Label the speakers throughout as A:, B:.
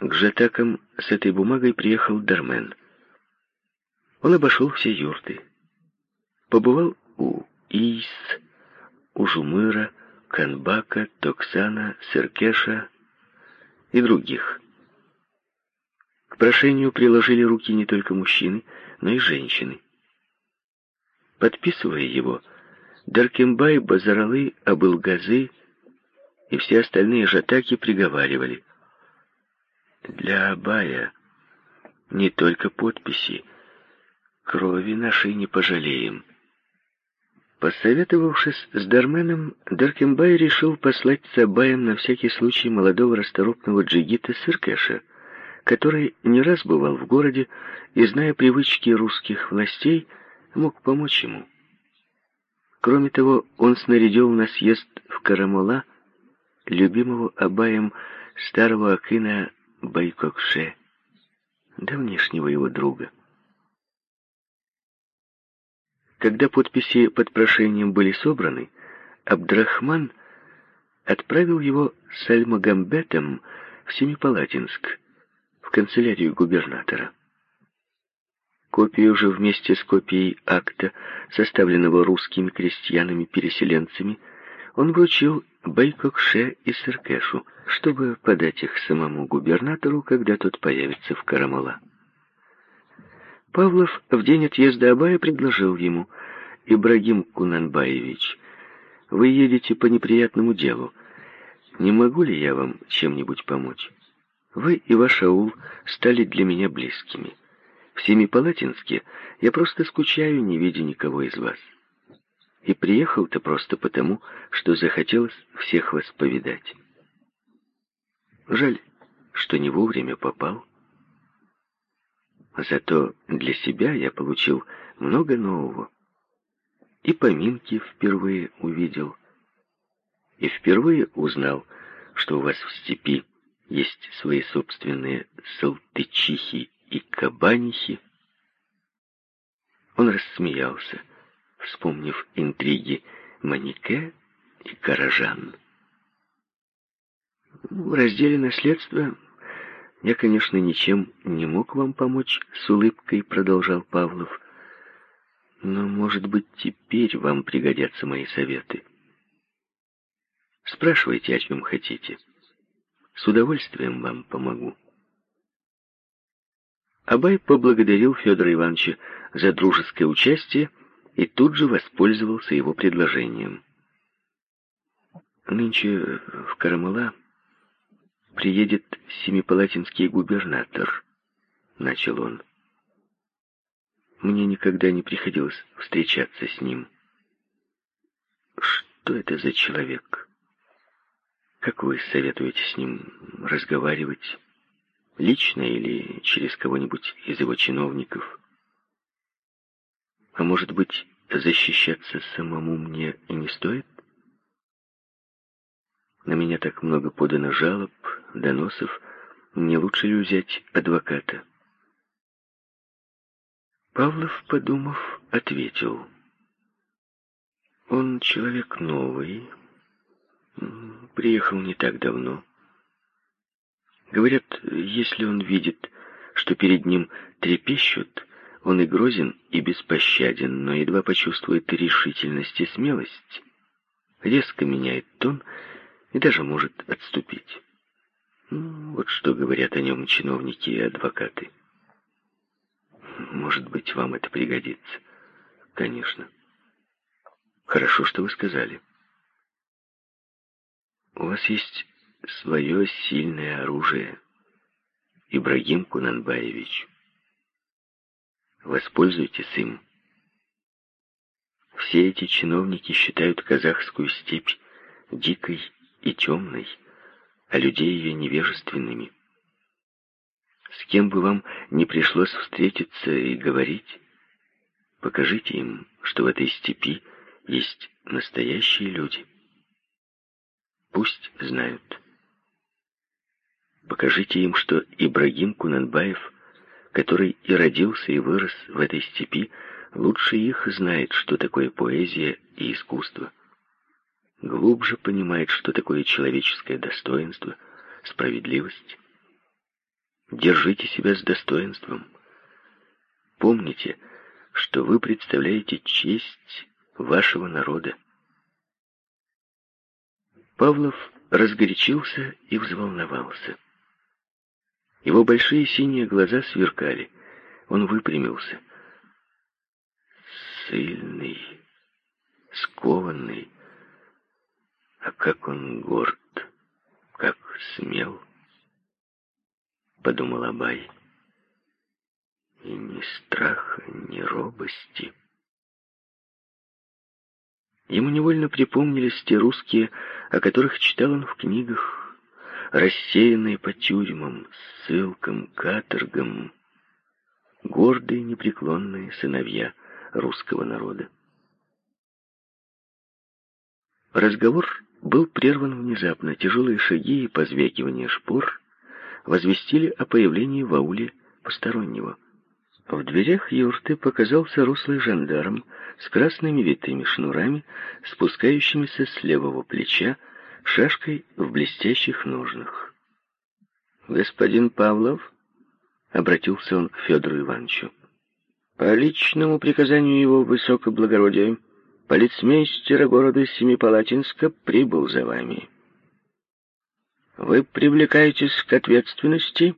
A: К жатакам с этой бумагой приехал Дармен. Он обошел все юрты. Побывал у Ис, у Жумыра, Канбака, Токсана, Серкеша и других. К прошению приложили руки не только мужчины, но и женщины. Подписывая его, Даркембай, Базаралы, Абылгазы и все остальные жатаки приговаривали. Для Абая не только подписи, крови нашей не пожалеем. Посоветовавшись с Дарменом, Даркембай решил послать с Абаем на всякий случай молодого расторопного джигита Сыркеша, который не раз бывал в городе и, зная привычки русских властей, мог помочь ему. Кроме того, он снарядил на съезд в Карамола любимого Абаем старого Акына Байкокше, давнешнего его друга. Когда подписи под прошением были собраны, Абдрахман отправил его с Альмагамбетом в Семипалатинск, в канцелярию губернатора. Копию же вместе с копией акта, составленного русскими крестьянами-переселенцами, он вручил Байкокше и Сыркешу, чтобы подать их самому губернатору, когда тот появится в Карамала. Павлов в день отъезда Абая предложил ему, «Ибрагим Кунанбаевич, вы едете по неприятному делу. Не могу ли я вам чем-нибудь помочь? Вы и ваш аул стали для меня близкими. В Семипалатинске я просто скучаю, не видя никого из вас. И приехал-то просто потому, что захотелось всех вас повидать. Жаль, что не вовремя попал. Зато для себя я получил много нового. И поминки впервые увидел. И впервые узнал, что у вас в степи есть свои собственные салтычихи и кабанихи. Он рассмеялся, вспомнив интриги Манике и Каражан. В разделе наследства «Я, конечно, ничем не мог вам помочь», — с улыбкой продолжал Павлов. «Но, может быть, теперь вам пригодятся мои советы. Спрашивайте, о чем хотите. С удовольствием вам помогу». Абай поблагодарил Федора Ивановича за дружеское участие и тут же воспользовался его предложением. Нынче в Карамала приедет семипалатинский губернатор», — начал он. «Мне никогда не приходилось встречаться с ним. Что это за человек? Как вы советуете с ним разговаривать? Лично или через кого-нибудь из его чиновников? А может быть, защищаться самому мне и не стоит?» На меня так много подано жалоб, доносов. Не лучше ли взять адвоката? Павлов, подумав, ответил. Он человек новый, приехал не так давно. Говорят, если он видит, что перед ним трепещут, он и грозен, и беспощаден, но едва почувствует решительность и смелость, резко меняет тон и даже может отступить. Ну, вот что говорят о нем чиновники и адвокаты. Может быть, вам это пригодится. Конечно. Хорошо, что вы сказали. У вас есть свое сильное оружие, Ибрагим Кунанбаевич. Воспользуйтесь им. Все эти чиновники считают казахскую степь дикой и темной, а людей ее невежественными. С кем бы вам не пришлось встретиться и говорить, покажите им, что в этой степи есть настоящие люди. Пусть знают. Покажите им, что Ибрагим Кунанбаев, который и родился, и вырос в этой степи, лучше их знает, что такое поэзия и искусство глубже понимает, что такое человеческое достоинство, справедливость. держите себя с достоинством. Помните, что вы представляете честь вашего народа. Павлов разгорячился и взволновался. Его большие синие глаза сверкали. Он выпрямился. Сильный, скованный. А как он горд, как смел, подумал Абай. И ни страха, ни робости. Ему невольно припомнились те русские, о которых читал он в книгах, рассеянные по тюрьмам, ссылкам, каторгам, гордые, непреклонные сыновья русского народа. Разговор был прерван внезапно. Тяжелые шаги и позвякивание шпор возвестили о появлении в ауле постороннего. В дверях юрты показался рослый жандарм с красными витыми шнурами, спускающимися с левого плеча, шашкой в блестящих ножнах. «Господин Павлов?» — обратился он к Федору Ивановичу. «По личному приказанию его высокоблагородия полицмейстера города Семипалатинска прибыл за вами. Вы привлекаетесь к ответственности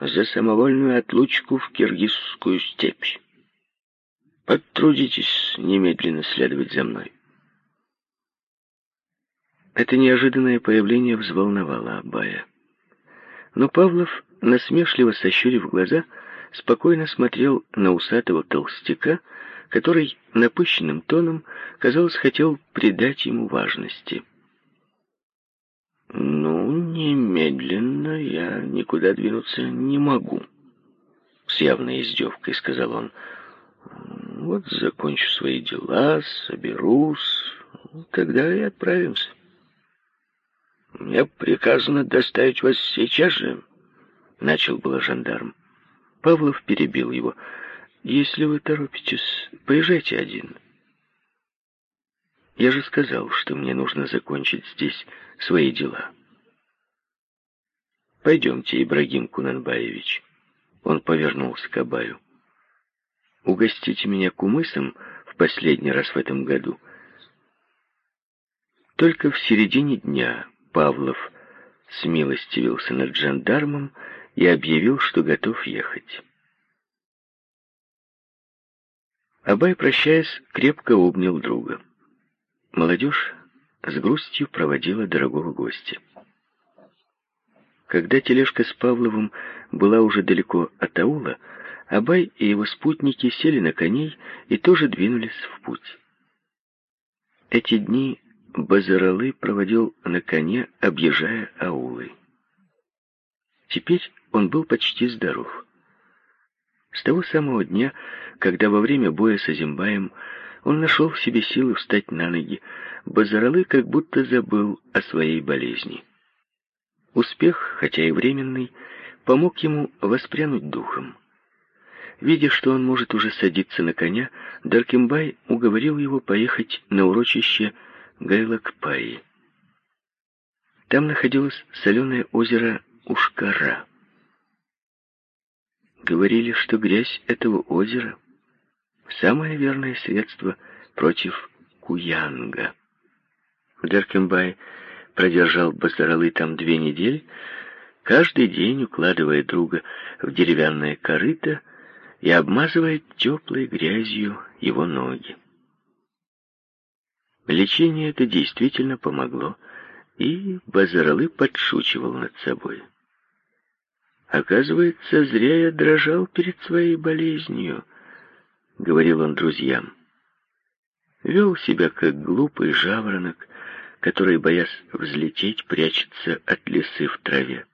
A: за самовольную отлучку в киргизскую степь. Потрудитесь немедленно следовать за мной. Это неожиданное появление взволновало Абая. Но Павлов, насмешливо сощурив глаза, спокойно смотрел на усатого толстяка, который напыщенным тоном, казалось, хотел придать ему важности. «Ну, немедленно я никуда двинуться не могу», — с явной издевкой сказал он. «Вот закончу свои дела, соберусь, тогда и отправимся». «Мне приказано доставить вас сейчас же», — начал было жандарм. Павлов перебил его. «Если вы торопитесь, поезжайте один». «Я же сказал, что мне нужно закончить здесь свои дела». «Пойдемте, Ибрагим Кунанбаевич». Он повернулся к Абаю. «Угостите меня кумысом в последний раз в этом году». Только в середине дня Павлов смилостивился над жандармом и объявил, что готов ехать. Абай, прощаясь, крепко обнял друга. Молодежь с грустью проводила дорогого гостя. Когда тележка с Павловым была уже далеко от аула, Абай и его спутники сели на коней и тоже двинулись в путь. Эти дни Базаралы проводил на коне, объезжая аулы. Теперь он был почти здоров. С того самого дня, когда во время боя с Азимбаем он нашел в себе силы встать на ноги, Базаралы как будто забыл о своей болезни. Успех, хотя и временный, помог ему воспрянуть духом. Видя, что он может уже садиться на коня, Даркимбай уговорил его поехать на урочище Гайлакпаи. Там находилось соленое озеро Ушкара. Говорили, что грязь этого озера — самое верное средство против куянга. Деркембай продержал Басаралы там две недели, каждый день укладывая друга в деревянное корыто и обмазывая теплой грязью его ноги. Лечение это действительно помогло, и Базаралы подшучивал над собой. Оказывается, зря я дрожал перед своей болезнью, — говорил он друзьям. Вел себя, как глупый жаворонок, который, боясь взлететь, прячется от лисы в траве.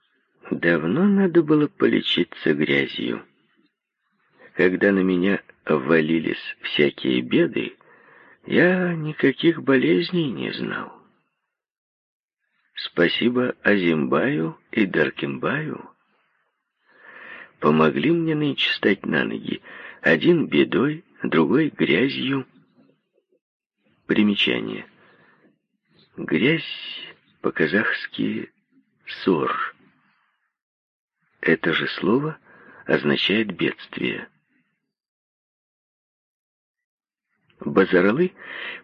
A: Давно надо было полечиться грязью. Когда на меня ввалились всякие беды, я никаких болезней не знал. Спасибо Азимбаю и Даркимбаю. Помогли мне нынче стать на ноги. Один бедой, другой грязью. Примечание. Грязь по-казахски «сор». Это же слово означает бедствие. Базаралы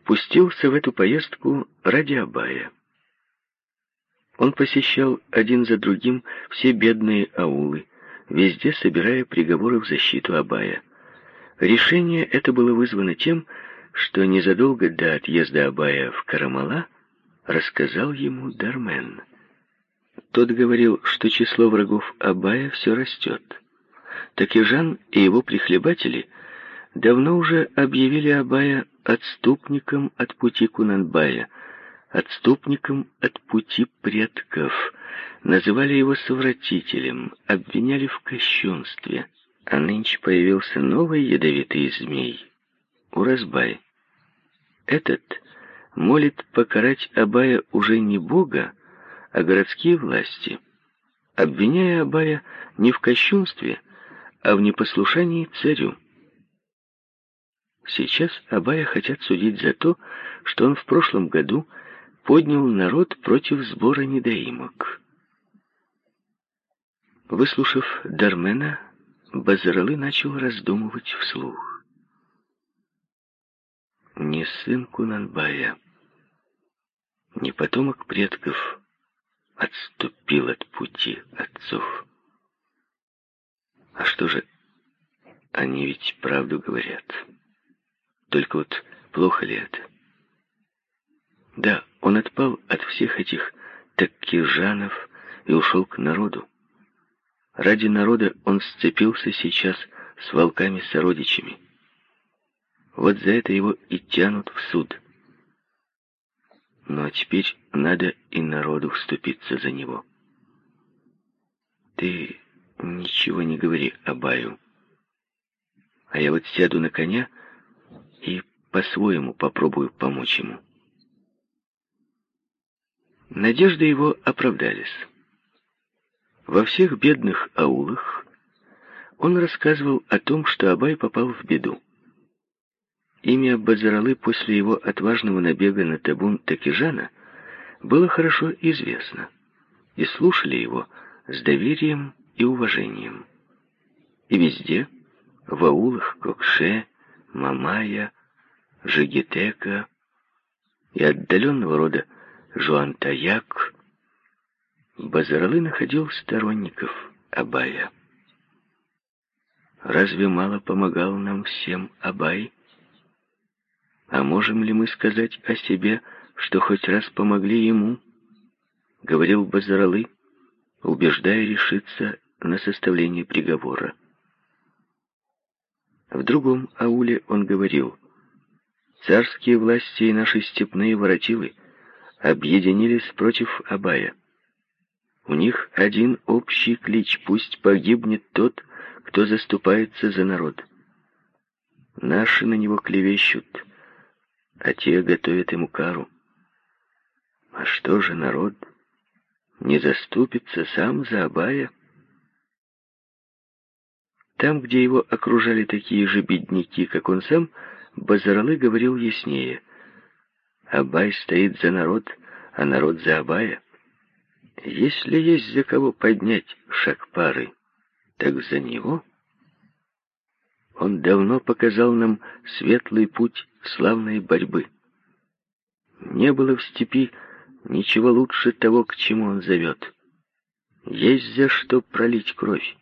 A: пустился в эту поездку ради Абая. Он посещал один за другим все бедные аулы, везде собирая приговоры в защиту Абая. Решение это было вызвано тем, что незадолго до отъезда Абая в Карамала рассказал ему Дармен. Тот говорил, что число врагов Абая все растет. Так и Жан и его прихлебатели давно уже объявили Абая отступником от пути Кунанбая, отступником от пути предков, называли его совратителем, обвиняли в кощунстве. А нынче появился новый ядовитый змей — Уразбай. Этот молит покарать Абая уже не Бога, а городские власти, обвиняя Абая не в кощунстве, а в непослушании царю. Сейчас Абая хотят судить за то, что он в прошлом году поднял народ против сбора недоимок. Выслушав Дармена, Базаралы начал раздумывать вслух. Не сын Кунанбая, не потомок предков отступил от пути отцов. А что же, они ведь правду говорят. Только вот плохо ли это? Да, он отпал от всех этих таккижанов и ушел к народу. Ради народа он сцепился сейчас с волками-сородичами. Вот за это его и тянут в суд. А теперь надо и народу вступиться за него. Ты ничего не говори Абаю. А я вот сяду на коня и по-своему попробую помочь ему. Надежды его оправдались. Во всех бедных аулах он рассказывал о том, что Абай попал в беду. Имя Базаралы после его отважного набега на табун Такижана было хорошо известно, и слушали его с доверием и уважением. И везде, в аулах Кокше, Мамая, Жигитека и отдаленного рода Жуантаяк, Базаралы находил сторонников Абая. Разве мало помогал нам всем Абай? А можем ли мы сказать о себе, что хоть раз помогли ему? Говорил Базаралы, убеждая решиться на составление приговора. В другом ауле он говорил, «Царские власти и наши степные воротилы объединились против Абая. У них один общий клич, пусть погибнет тот, кто заступается за народ. Наши на него клевещут, а те готовят ему кару. А что же народ? Не заступится сам за Абая? Там, где его окружали такие же бедняки, как он сам, Базаралы говорил яснее. Абай стоит за народ, а народ за Абая. Если есть за кого поднять шаг пары, так за него. Он давно показал нам светлый путь славной борьбы. Не было в степи ничего лучше того, к чему он зовет. Есть за что пролить кровь.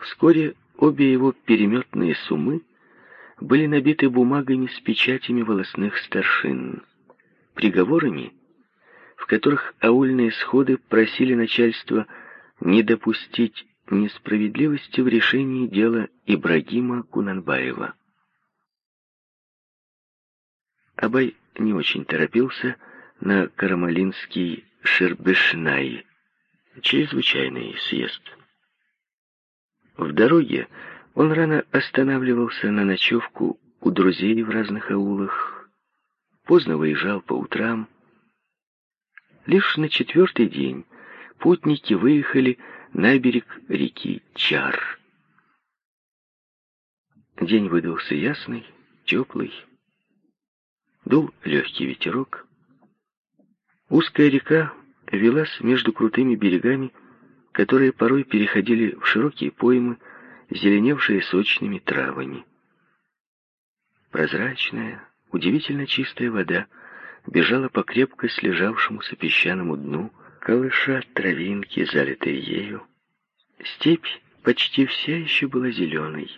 A: Вскоре обе его переметные сумы были набиты бумагами с печатями волосных старшин, приговорами, в которых аульные сходы просили начальство не допустить несправедливости в решении дела Ибрагима Кунанбаева. Абай не очень торопился на Карамалинский Шербешнай, чрезвычайный съезд. В дороге он рано останавливался на ночевку у друзей в разных аулах, поздно выезжал по утрам. Лишь на четвертый день путники выехали на берег реки Чар. День выдался ясный, теплый. Дул легкий ветерок. Узкая река велась между крутыми берегами которые порой переходили в широкие поймы, зеленевшие сочными травами. Прозрачная, удивительно чистая вода бежала по крепко слежавшемуся песчаному дну, колыша травинки, залитые ею. Степь почти вся еще была зеленой.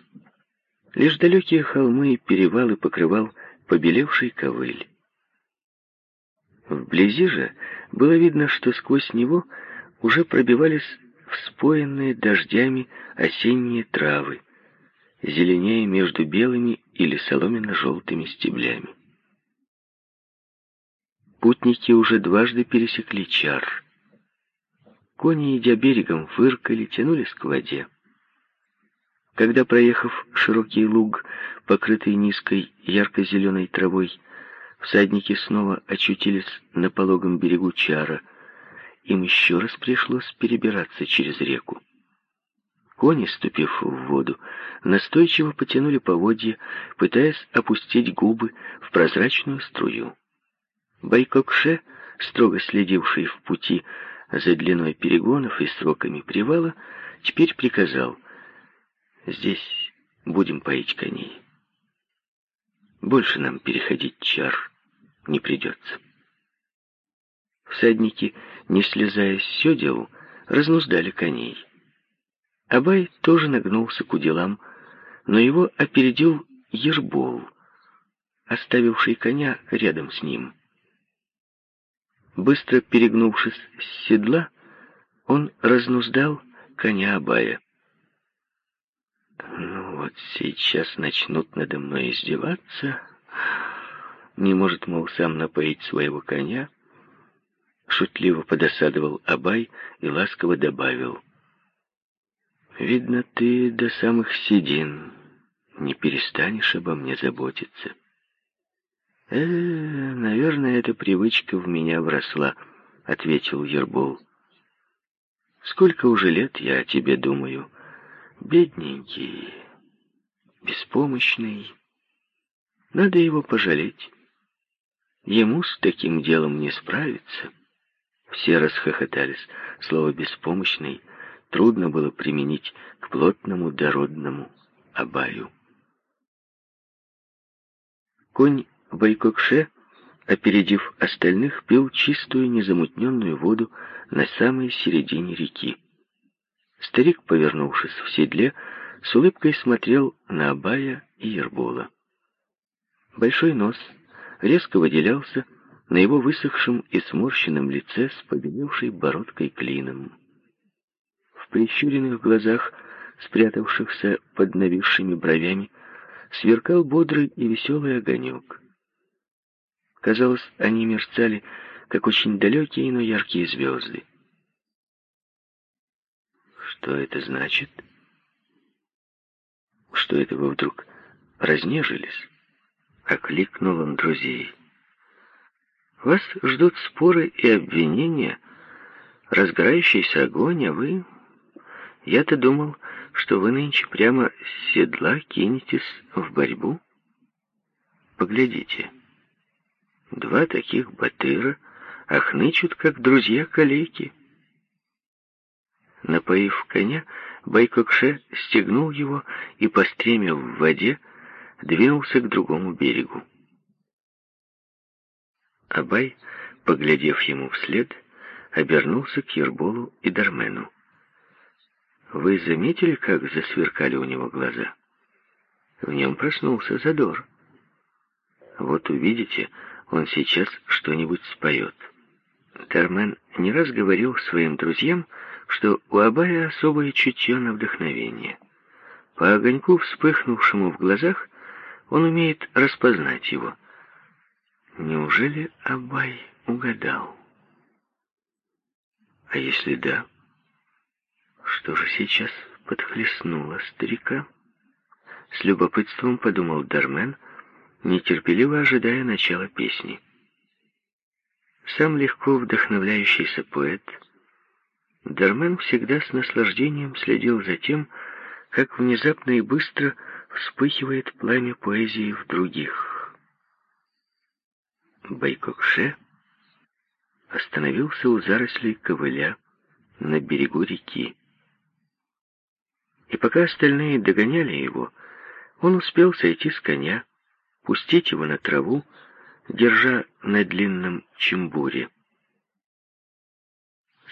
A: Лишь далекие холмы и перевалы покрывал побелевший ковыль. Вблизи же было видно, что сквозь него уже пробивались вспоенные дождями осенние травы, зеленее между белыми или соломенно-желтыми стеблями. Путники уже дважды пересекли чар. Кони, идя берегом, фыркали, тянулись к воде. Когда, проехав широкий луг, покрытый низкой ярко-зеленой травой, всадники снова очутились на пологом берегу Чара, им еще раз пришлось перебираться через реку. Кони, ступив в воду, настойчиво потянули поводья, пытаясь опустить губы в прозрачную струю. Байкокше, строго следивший в пути за длиной перегонов и сроками привала, теперь приказал «Здесь будем поить коней. Больше нам переходить чар не придется». Всадники, не слезая с седел, разнуздали коней. Абай тоже нагнулся к уделам, но его опередил Ербол, оставивший коня рядом с ним. Быстро перегнувшись с седла, он разнуздал коня Абая. «Ну вот сейчас начнут надо мной издеваться. Не может, мол, сам напоить своего коня». Шутливо подосадовал Абай и ласково добавил. «Видно, ты до самых седин не перестанешь обо мне заботиться». «Э, наверное, эта привычка в меня вросла», — ответил Ербол. «Сколько уже лет я о тебе думаю. Бедненький, беспомощный. Надо его пожалеть. Ему с таким делом не справиться». Все расхохотались. Слово «беспомощный» трудно было применить к плотному дородному Абаю. Конь Байкокше, опередив остальных, пил чистую незамутненную воду на самой середине реки. Старик, повернувшись в седле, с улыбкой смотрел на Абая и Ербола. Большой нос резко выделялся на его высохшем и сморщенном лице с побелевшей бородкой клином. В прищуренных глазах, спрятавшихся под нависшими бровями, сверкал бодрый и веселый огонек. Казалось, они мерцали, как очень далекие, но яркие звезды. Что это значит? Что это вы вдруг разнежились? Окликнул он друзей. Вас ждут споры и обвинения, разгорающийся огонь, а вы... Я-то думал, что вы нынче прямо с седла кинетесь в борьбу. Поглядите. Два таких батыра охнычут, как друзья-калейки. Напоив коня, Байкокше стегнул его и, постремя в воде, двинулся к другому берегу. Абай, поглядев ему вслед, обернулся к Ерболу и Дармену. «Вы заметили, как засверкали у него глаза?» В нем проснулся задор. Вот увидите, он сейчас что-нибудь споет. Дармен не раз говорил своим друзьям, что у Абая особое чутье на вдохновение. По огоньку, вспыхнувшему в глазах, он умеет распознать его. Неужели Абай угадал? А если да, что же сейчас подхлестнуло старика? С любопытством подумал Дармен, нетерпеливо ожидая начала песни. Сам легко вдохновляющийся поэт, Дармен всегда с наслаждением следил за тем, как внезапно и быстро вспыхивает пламя поэзии в других. Байкокше остановился у зарослей ковыля на берегу реки. И пока остальные догоняли его, он успел сойти с коня, пустить его на траву, держа на длинном чембуре.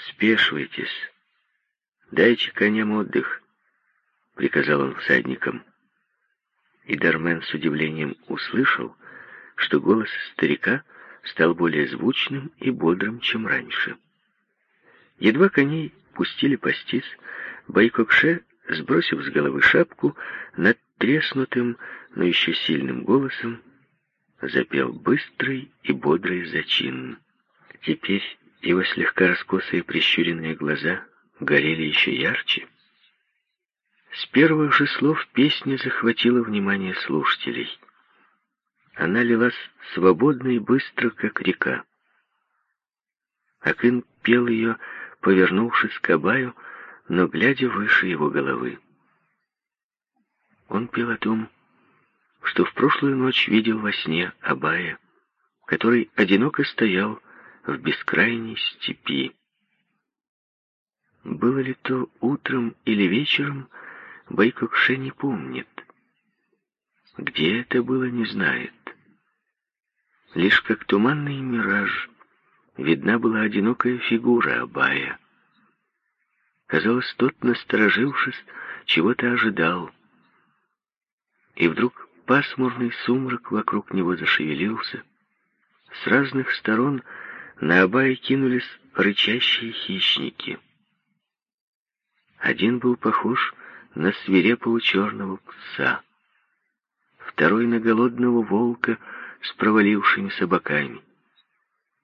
A: «Спешивайтесь, дайте коням отдых», — приказал он всадникам. И Дармен с удивлением услышал, что голос старика стал более звучным и бодрым, чем раньше. Едва коней пустили пастись, Байкокше, сбросив с головы шапку, над треснутым, но еще сильным голосом, запел быстрый и бодрый зачин. Теперь его слегка раскосые прищуренные глаза горели еще ярче. С первых же слов песня захватила внимание слушателей. Она лилась свободно и быстро, как река. Акын пел ее, повернувшись к Абаю, но глядя выше его головы. Он пел о том, что в прошлую ночь видел во сне Абая, который одиноко стоял в бескрайней степи. Было ли то утром или вечером, Байкокше не помнит. Где это было, не знает. Лишь как туманный мираж видна была одинокая фигура Абая. Казалось, тот, насторожившись, чего-то ожидал. И вдруг пасмурный сумрак вокруг него зашевелился. С разных сторон на Абая кинулись рычащие хищники. Один был похож на свирепого черного пса, второй на голодного волка с провалившимися боками.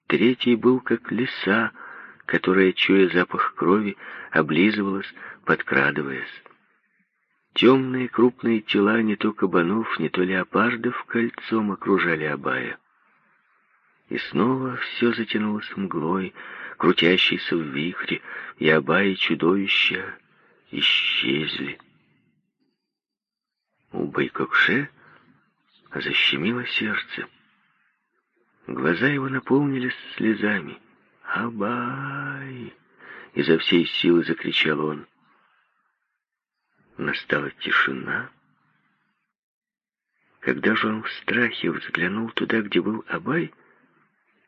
A: Третий был как лиса, которая, чуя запах крови, облизывалась, подкрадываясь. Темные крупные тела не то кабанов, не то леопардов кольцом окружали Абая. И снова все затянулось мглой, крутящейся в вихре, и Абай и чудовища исчезли. У Байкокше защемило сердце. Глаза его наполнились слезами. «Абай!» — изо всей силы закричал он. Настала тишина. Когда же он в страхе взглянул туда, где был Абай,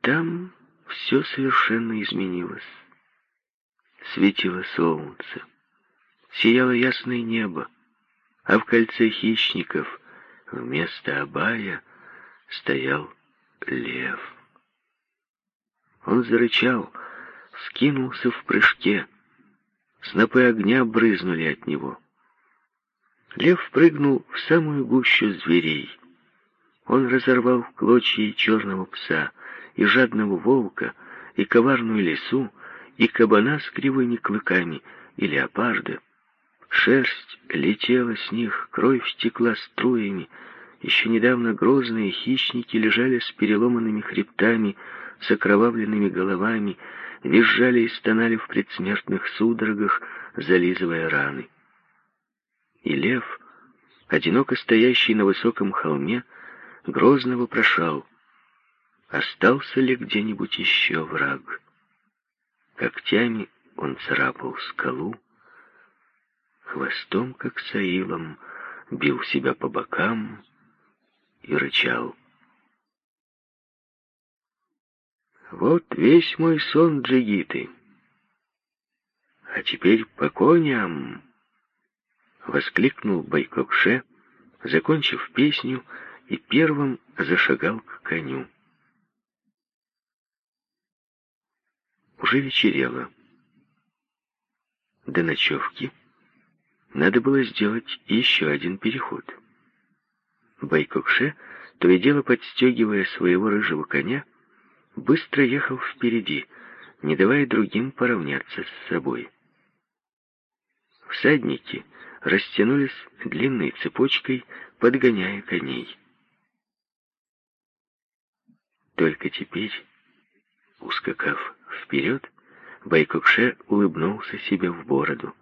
A: там все совершенно изменилось. Светило солнце, сияло ясное небо, а в кольце хищников вместо Абая стоял лев. Он зарычал, скинулся в прыжке. Снопы огня брызнули от него. Лев прыгнул в самую гущу зверей. Он разорвал в клочья черного пса, и жадного волка, и коварную лису, и кабана с кривыми клыками, и леопарда. Шерсть летела с них, кровь стекла струями. Еще недавно грозные хищники лежали с переломанными хребтами, с окровавленными головами, визжали и стонали в предсмертных судорогах, зализывая раны и лев, одиноко стоящий на высоком холме, грозно вопрошал, остался ли где-нибудь еще враг. Когтями он царапал скалу, хвостом, как саилом, бил себя по бокам и рычал. Вот весь мой сон, джигиты. А теперь по коням воскликнул Байкокше, закончив песню, и первым зашагал к коню. Уже вечерело. До ночевки надо было сделать еще один переход. Байкокше, то и дело подстегивая своего рыжего коня, быстро ехал впереди, не давая другим поравняться с собой. Всадники — растянулись длинной цепочкой, подгоняя коней. Только теперь, ускакав вперед, Байкокше улыбнулся себе в бороду.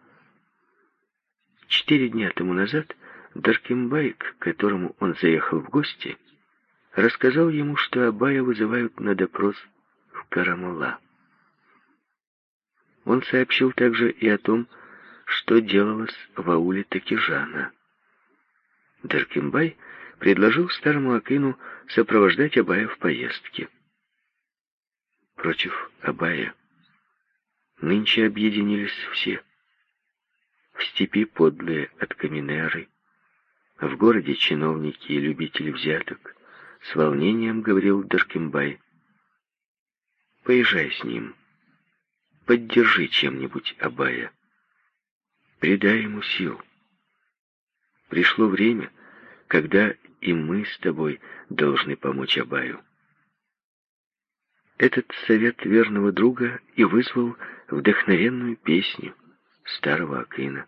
A: Четыре дня тому назад Даркембайк, к которому он заехал в гости, рассказал ему, что Абая вызывают на допрос в Карамала. Он сообщил также и о том, что делалось в ауле Такижана. Деркимбай предложил старому Акину сопровождать Абая в поездке. Против Абая нынче объединились все. В степи подлые от Каминеры, в городе чиновники и любители взяток, с волнением говорил Деркимбай. Поезжай с ним, поддержи чем-нибудь Абая, придай ему сил. Пришло время, когда и мы с тобой должны помочь Абаю. Этот совет верного друга и вызвал вдохновенную песню старого Акына.